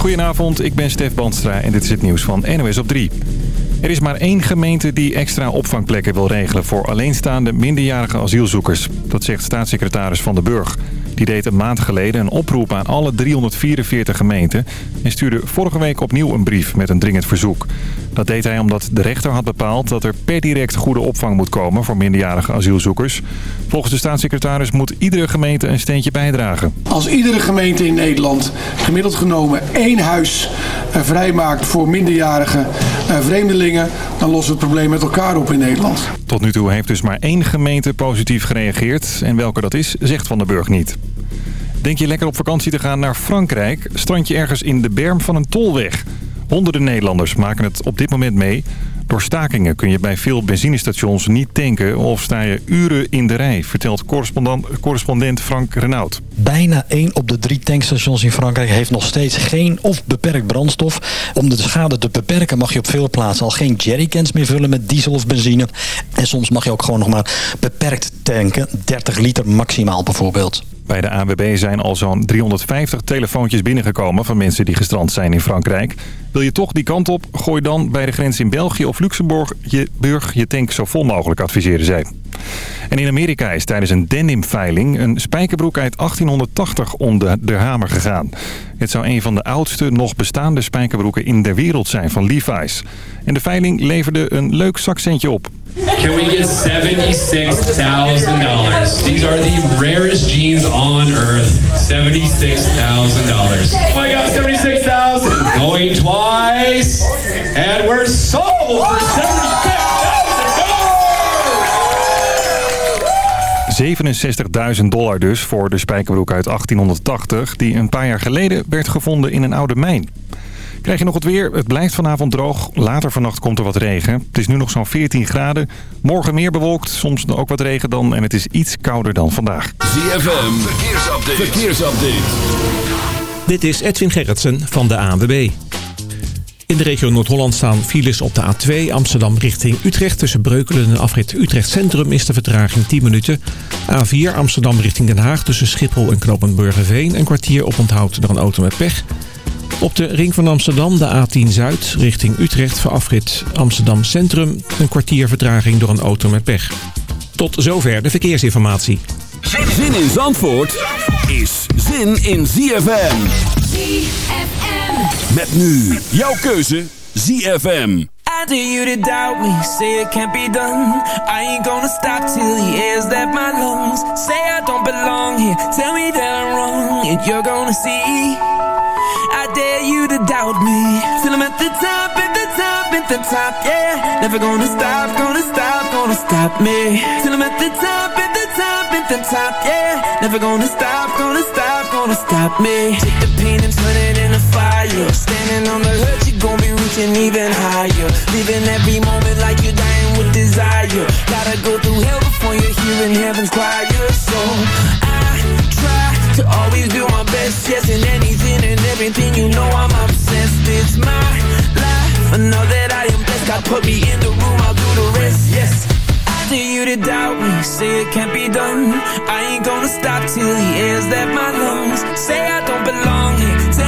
Goedenavond, ik ben Stef Bandstra en dit is het nieuws van NOS op 3. Er is maar één gemeente die extra opvangplekken wil regelen voor alleenstaande minderjarige asielzoekers. Dat zegt staatssecretaris Van den Burg. Die deed een maand geleden een oproep aan alle 344 gemeenten... en stuurde vorige week opnieuw een brief met een dringend verzoek. Dat deed hij omdat de rechter had bepaald dat er per direct goede opvang moet komen voor minderjarige asielzoekers. Volgens de staatssecretaris moet iedere gemeente een steentje bijdragen. Als iedere gemeente in Nederland gemiddeld genomen één huis eh, vrijmaakt voor minderjarige eh, vreemdelingen... dan lossen we het probleem met elkaar op in Nederland. Tot nu toe heeft dus maar één gemeente positief gereageerd. En welke dat is, zegt Van den Burg niet. Denk je lekker op vakantie te gaan naar Frankrijk? Strand je ergens in de berm van een tolweg? Honderden Nederlanders maken het op dit moment mee. Door stakingen kun je bij veel benzinestations niet tanken of sta je uren in de rij, vertelt correspondent, Frank Renaud. Bijna één op de drie tankstations in Frankrijk heeft nog steeds geen of beperkt brandstof. Om de schade te beperken mag je op veel plaatsen al geen jerrycans meer vullen met diesel of benzine. En soms mag je ook gewoon nog maar beperkt tanken, 30 liter maximaal bijvoorbeeld. Bij de AWB zijn al zo'n 350 telefoontjes binnengekomen van mensen die gestrand zijn in Frankrijk. Wil je toch die kant op? Gooi dan bij de grens in België of Luxemburg je, burg je tank zo vol mogelijk, adviseren zij. En in Amerika is tijdens een denimveiling een spijkerbroek uit 1880 onder de hamer gegaan. Het zou een van de oudste nog bestaande spijkerbroeken in de wereld zijn van Levi's. En de veiling leverde een leuk zakcentje op. Can we get $76,000? These are the rarest jeans on earth. $76,000. Oh my god, 76,000. Going twice. And we're sold for 67.000 dollar dus voor de spijkerbroek uit 1880... die een paar jaar geleden werd gevonden in een oude mijn. Krijg je nog het weer? Het blijft vanavond droog. Later vannacht komt er wat regen. Het is nu nog zo'n 14 graden. Morgen meer bewolkt, soms ook wat regen dan. En het is iets kouder dan vandaag. ZFM, verkeersupdate. verkeersupdate. Dit is Edwin Gerritsen van de ANWB. In de regio Noord-Holland staan files op de A2 Amsterdam richting Utrecht. Tussen Breukelen en afrit Utrecht Centrum is de vertraging 10 minuten. A4 Amsterdam richting Den Haag tussen Schiphol en Knopenburgerveen. Een kwartier op onthoud door een auto met pech. Op de ring van Amsterdam de A10 Zuid richting Utrecht voor afrit Amsterdam Centrum. Een kwartier vertraging door een auto met pech. Tot zover de verkeersinformatie. Zin in Zandvoort is zin in ZFM. ZFM. Met nu jouw keuze ZFM. I dare you to doubt me, say it can't be done. I ain't gonna stop till the air's left my lungs. Say I don't belong here, tell me that I'm wrong And you're gonna see. I dare you to doubt me. Till I'm at the top, at the top, at the top, yeah. Never gonna stop, gonna stop, gonna stop me. Till I'm at the top, at the top, at the top, yeah. Never gonna stop, gonna stop, gonna stop me. Take the pain and turn it into fire. Standing on the edge, you're gonna be reaching even higher. Living every moment like you're dying with desire. Gotta go through hell before you're hearing heaven's choir. So I try to always do my best Yes, in anything and everything. You know I'm obsessed. It's my life. I know that I am blessed. God put me in the room. I'll do the rest, yes. After you to doubt me. Say it can't be done. I ain't gonna stop till the air's left my lungs. Say I don't belong here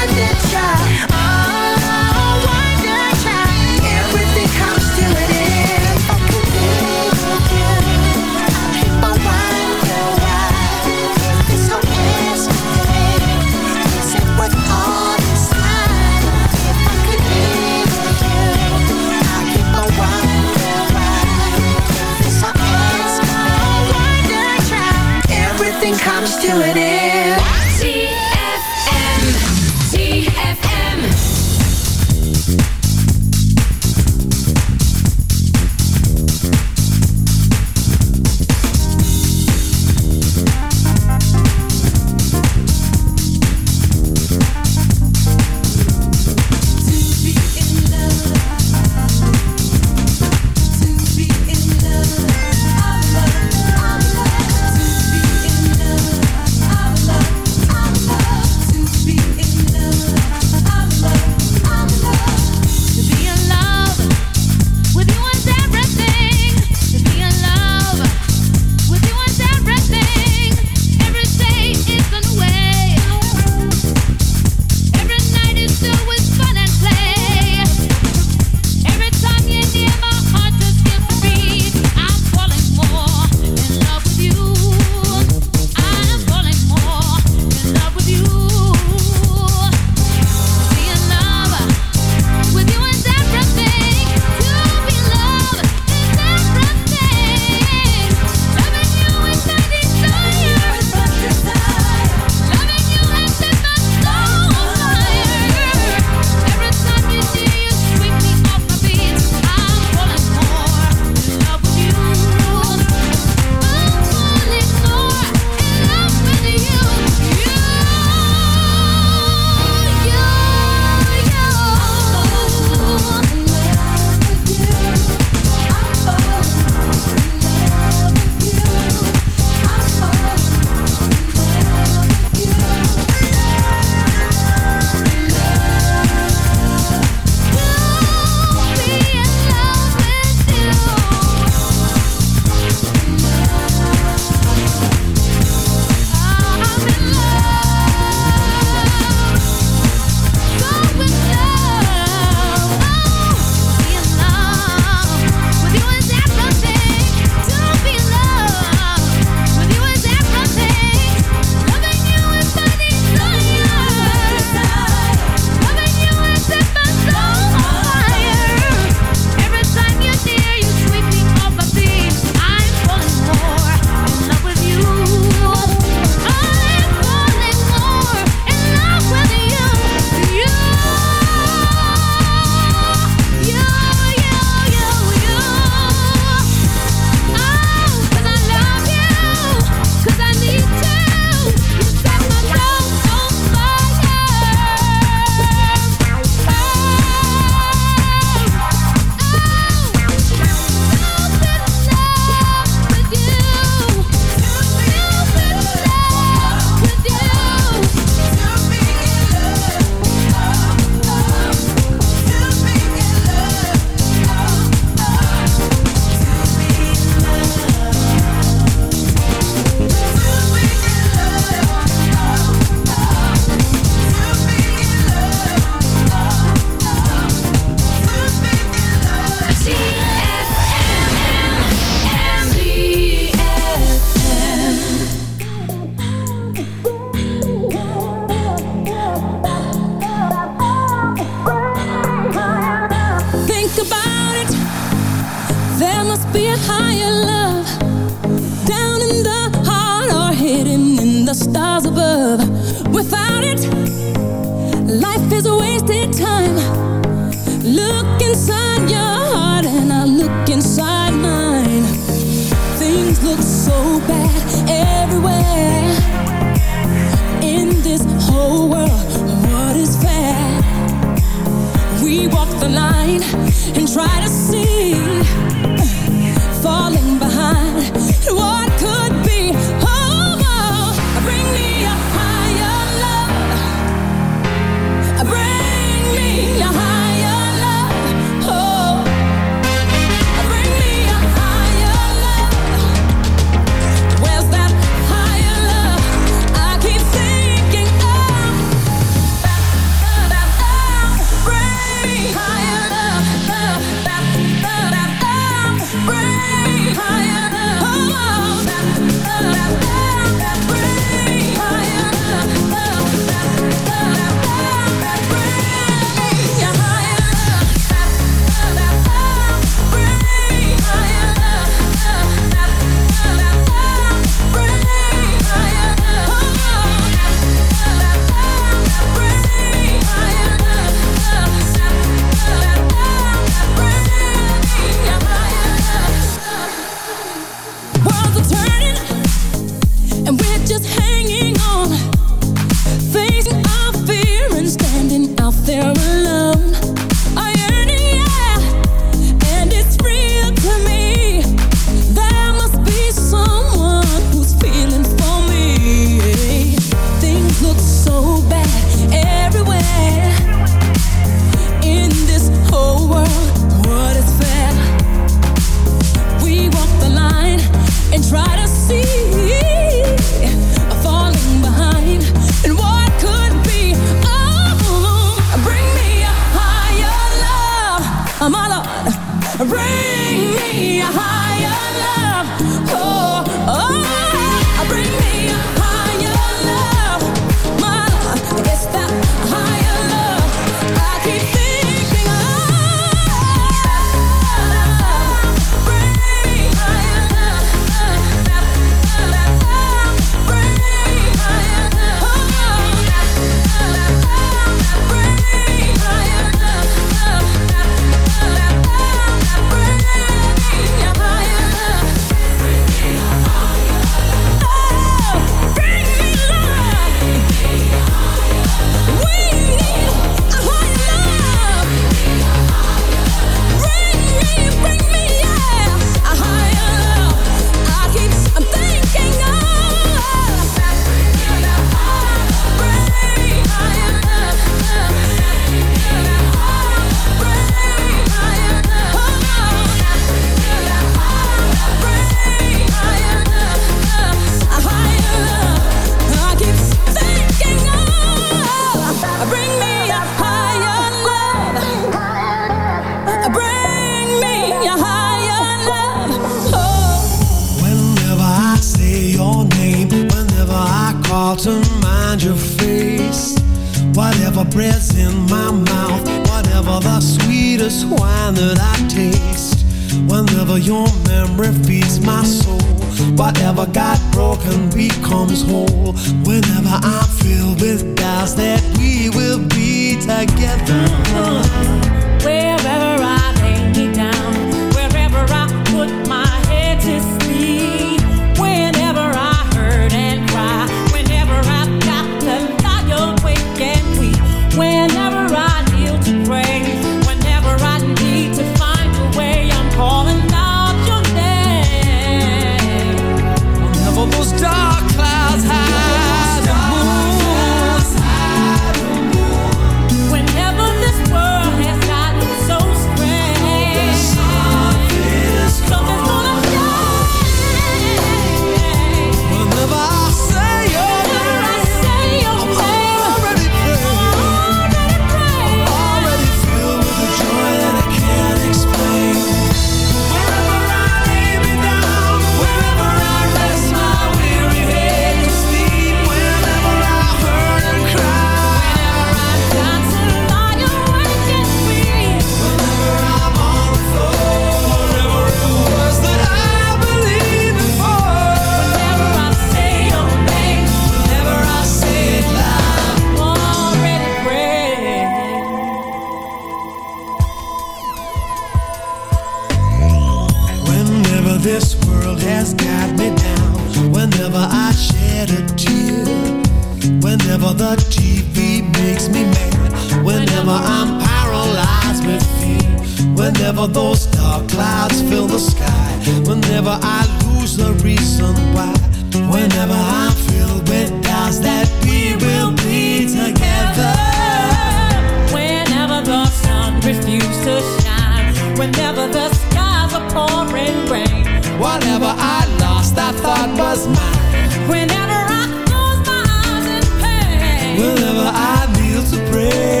Whenever I close my eyes in pain Whenever I kneel to pray.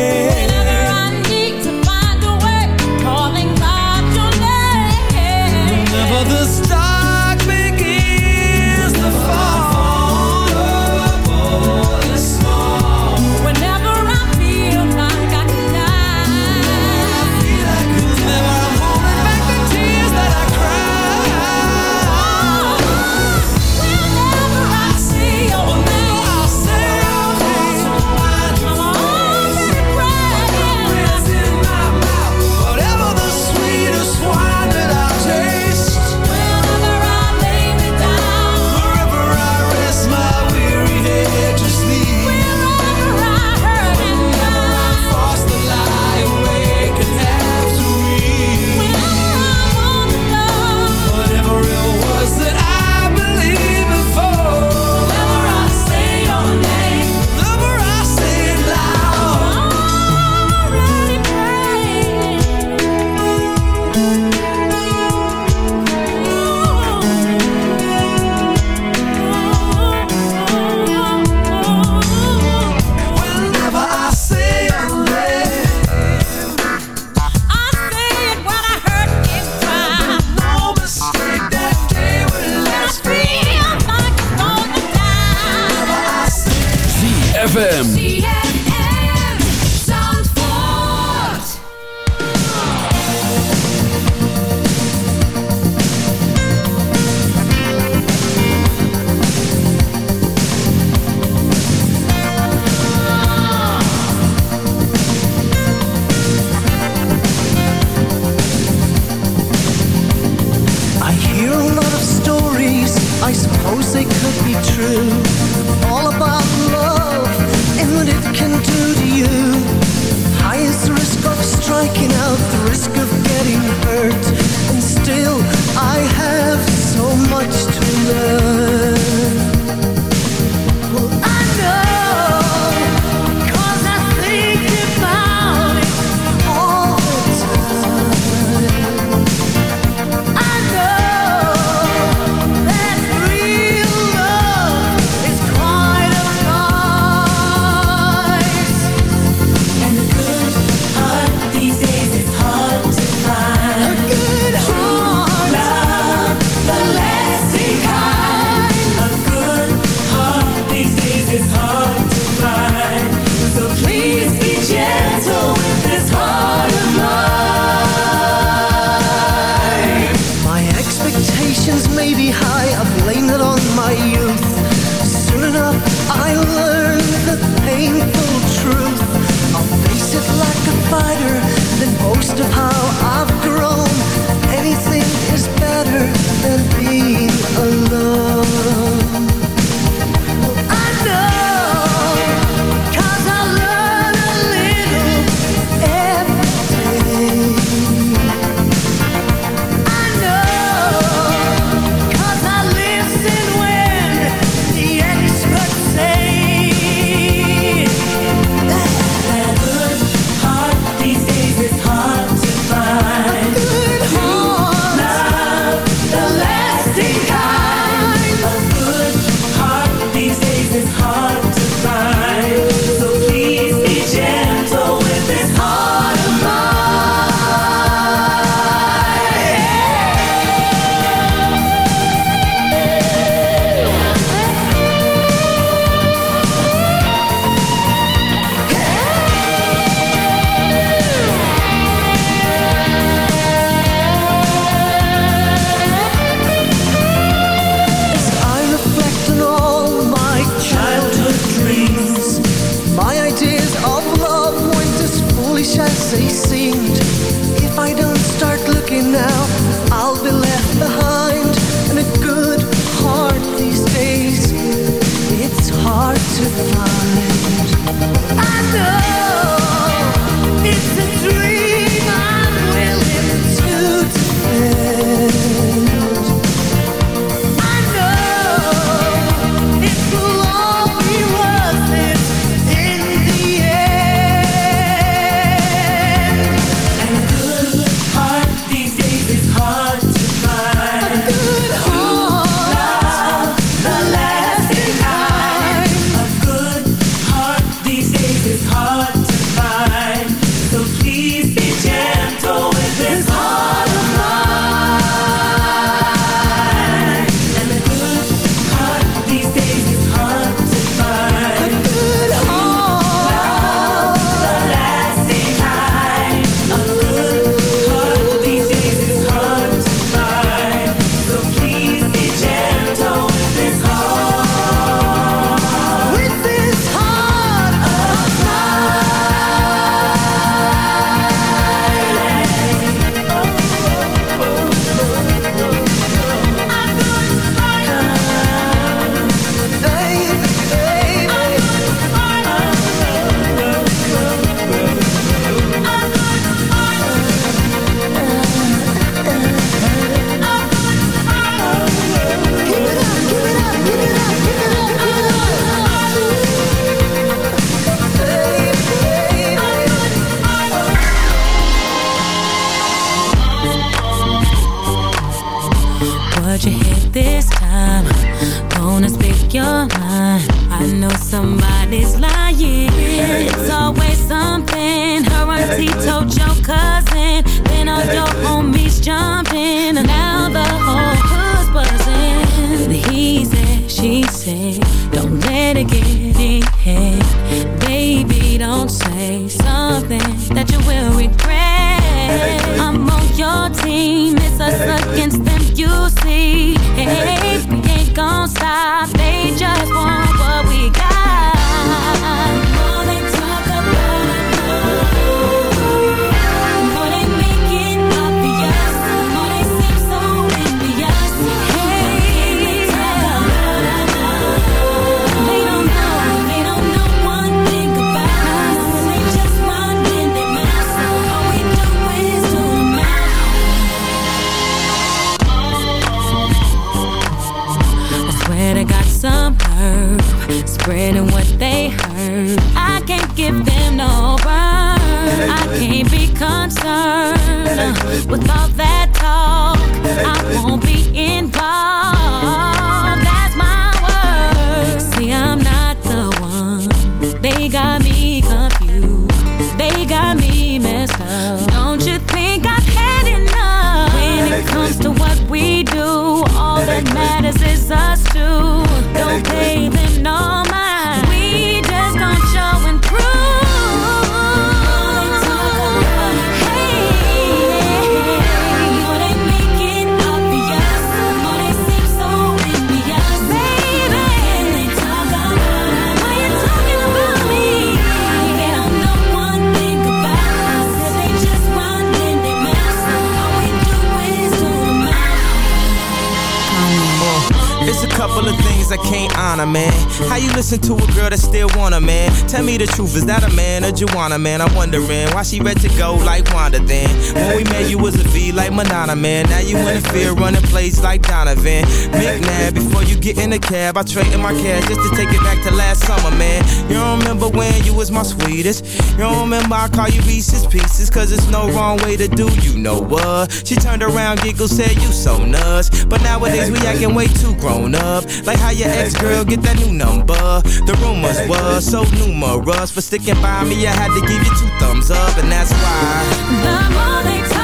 Man? How you listen to a girl that still want a man? Tell me the truth, is that a man or Juana, man? I'm wondering why she ready to go like Wanda then. When we met, you was a V like Madonna, man. Now you interfere, running plays like Donovan. McNabb, before you get in the cab, I traded my cash just to take it back to last summer, man. You remember when you was my sweetest? You don't remember I call you Reese's Pieces, cause it's no wrong way to do you know what. She turned around, giggled, said, You so nuts. But nowadays we acting way too grown up. Like how your ex girl get that new number. The rumors was so numerous. For sticking by me, I had to give you two thumbs up, and that's why. The more they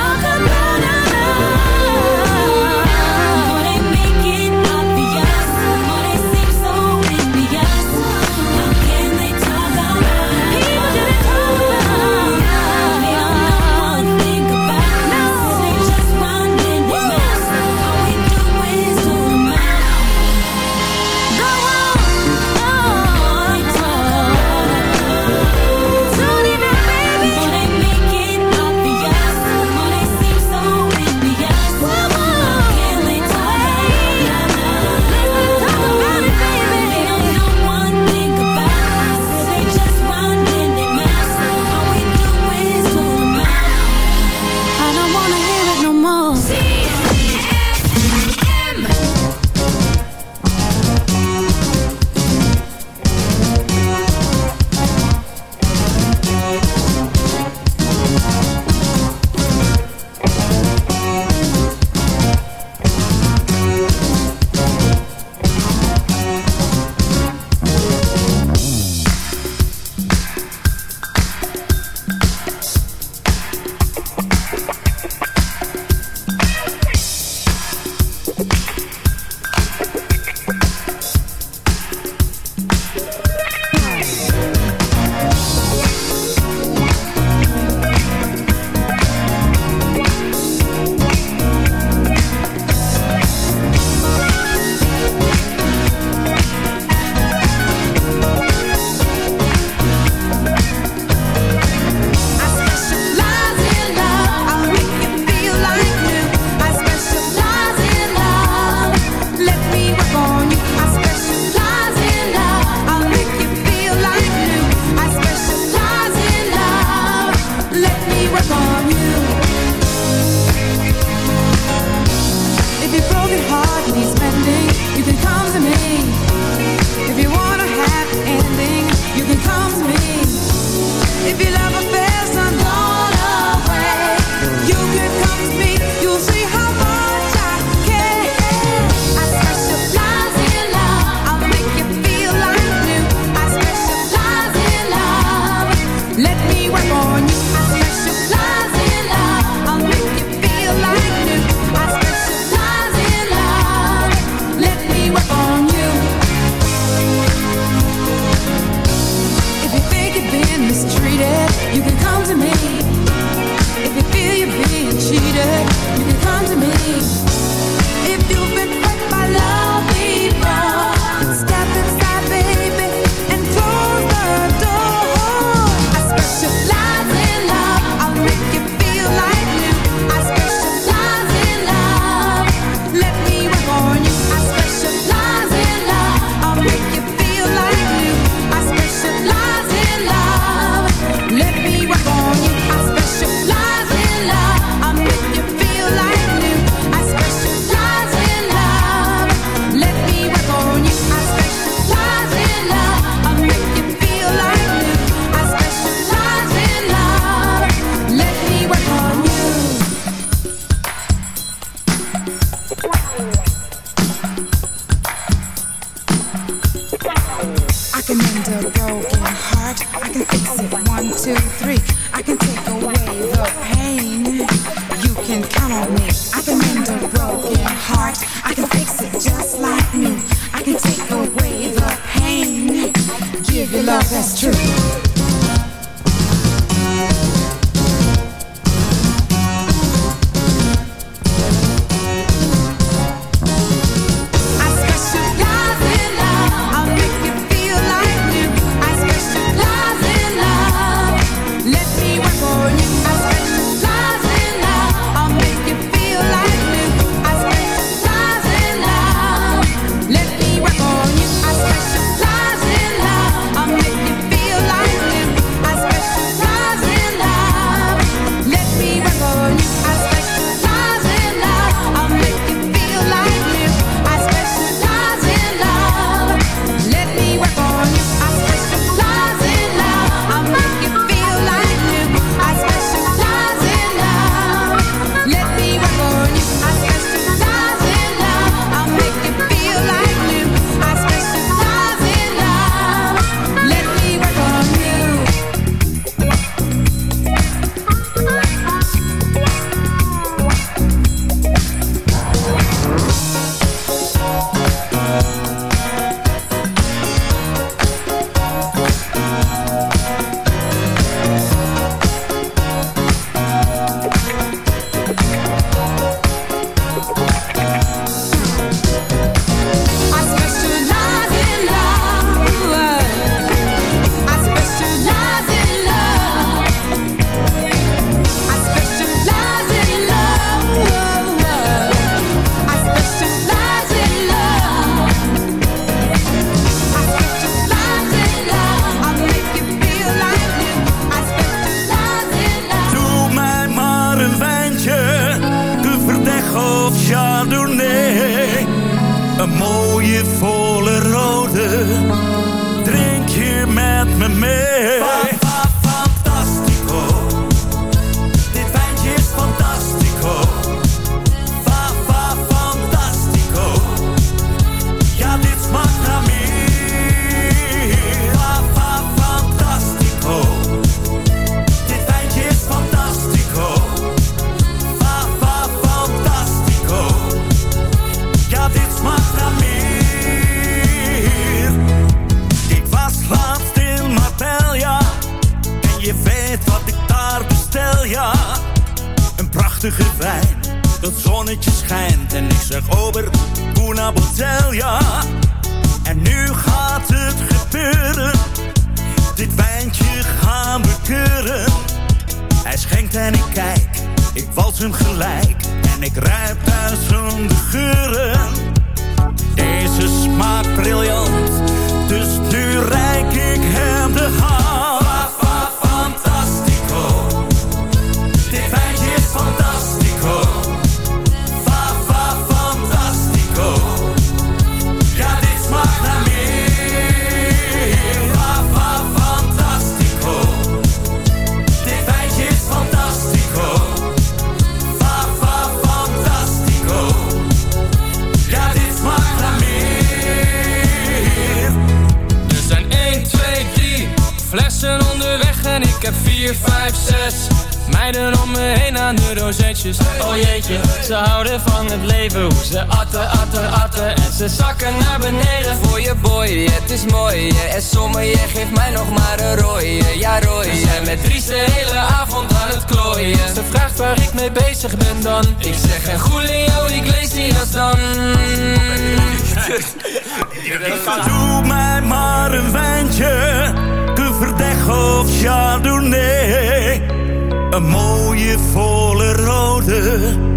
her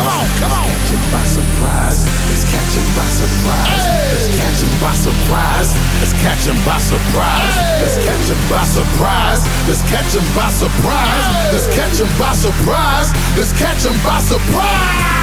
Come on, come on. Catch by surprise. Let's catch by surprise. Let's catch by surprise. Let's catch by surprise. Let's catch by surprise. Let's catch by surprise. Let's catch by surprise. Let's catch by surprise.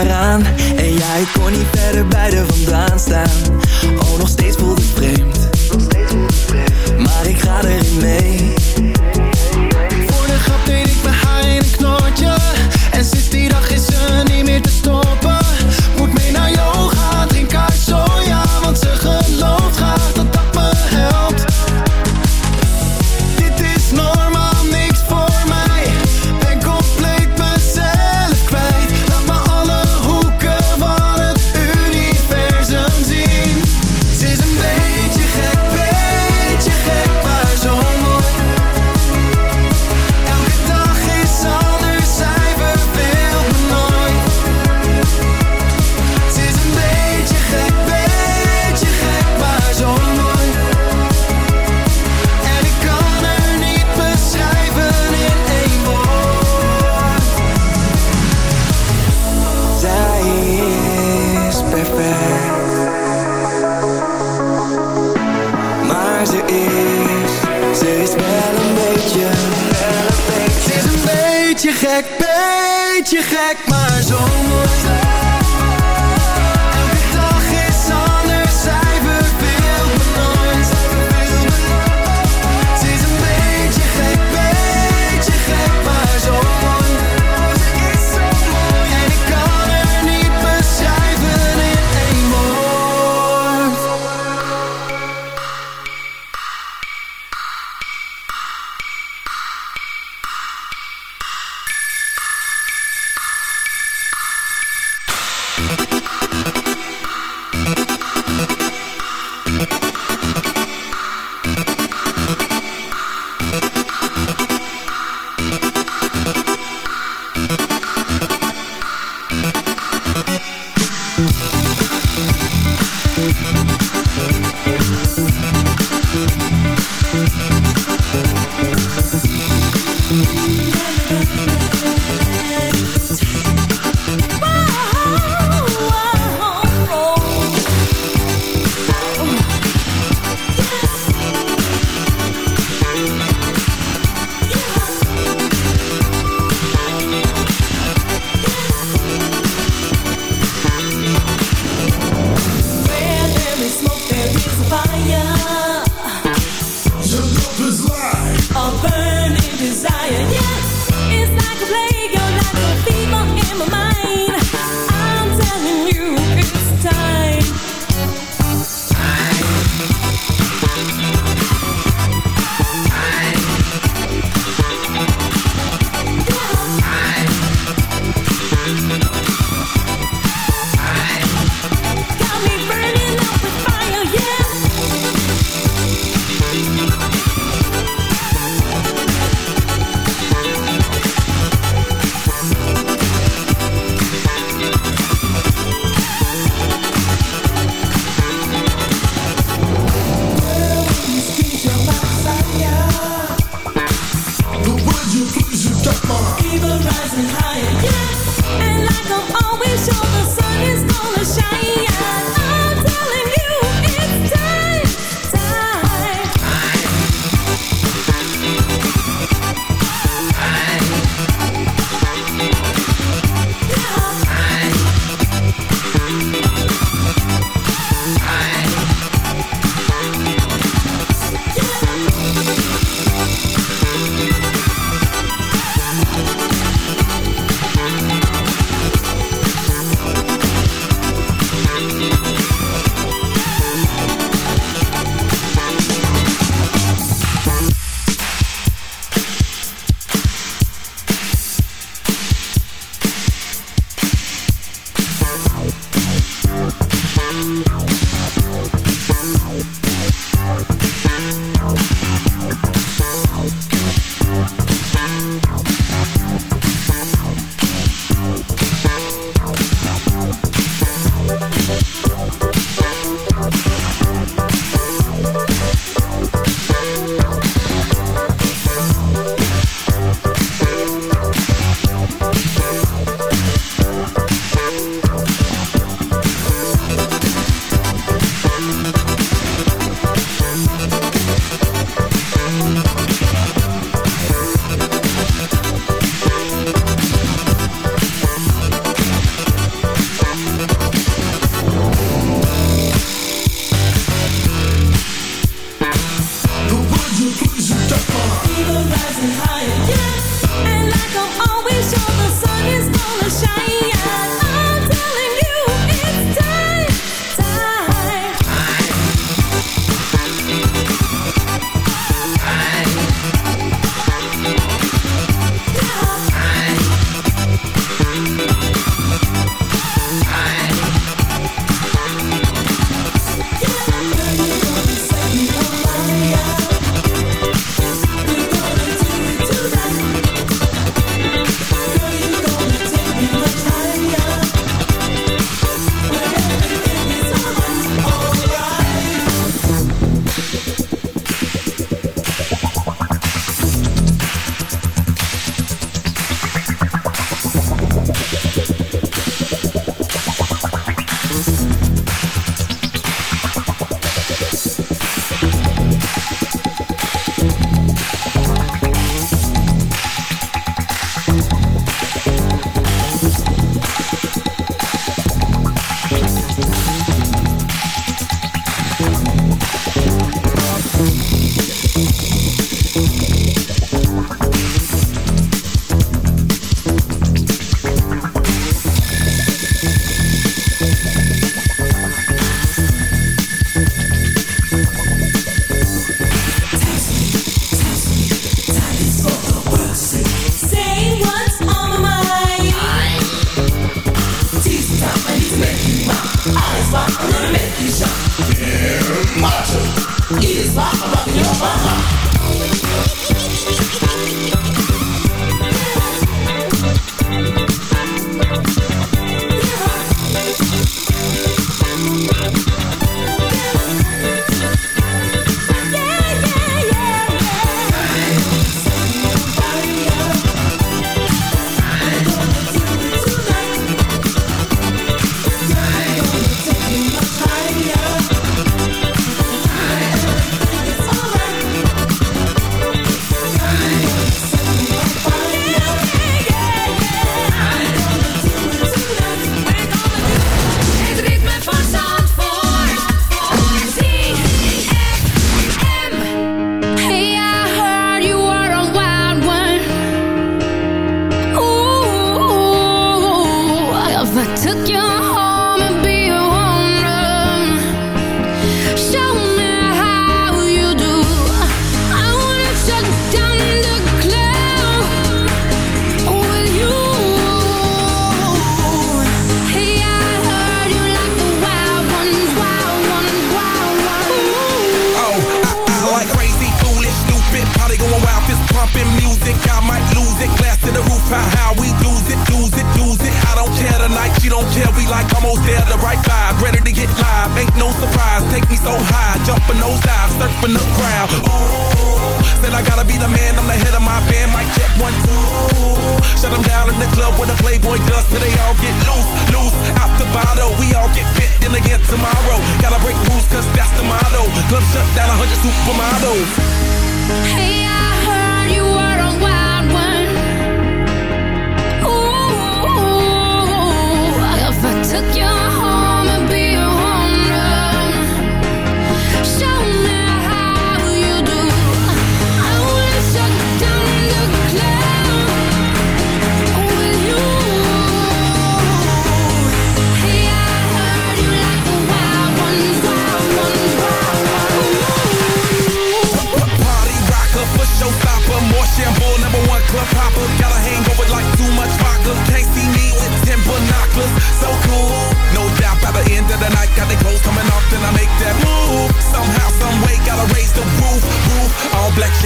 En ja, ik kon niet verder bij de vandaan staan. Oh, nog steeds voelt het vreemd. Maar ik ga erin mee.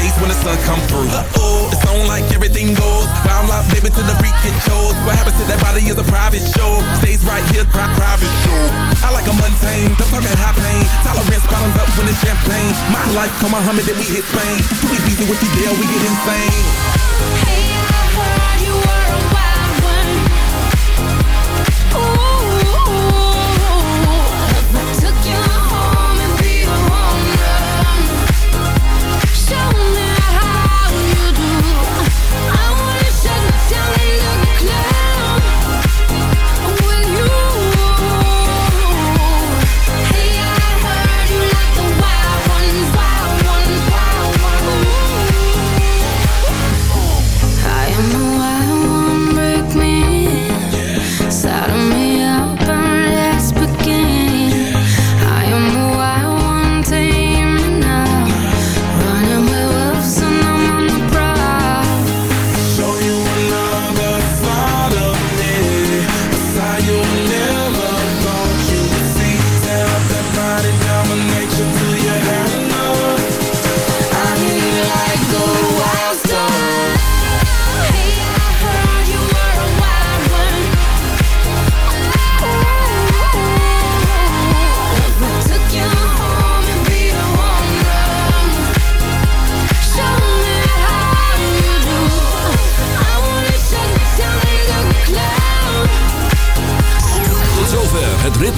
face when the sun come through. Uh-oh. It's on like everything goes. Wild life, baby, to the freak it shows. What happens to that body is a private show. Stays right here, pri private show. I like a mundane, don't talk high pain. Tolerance bottoms up when it's champagne. My life, come on, Muhammad, then we hit Spain. Too easy with you, deal, we get insane. Hey.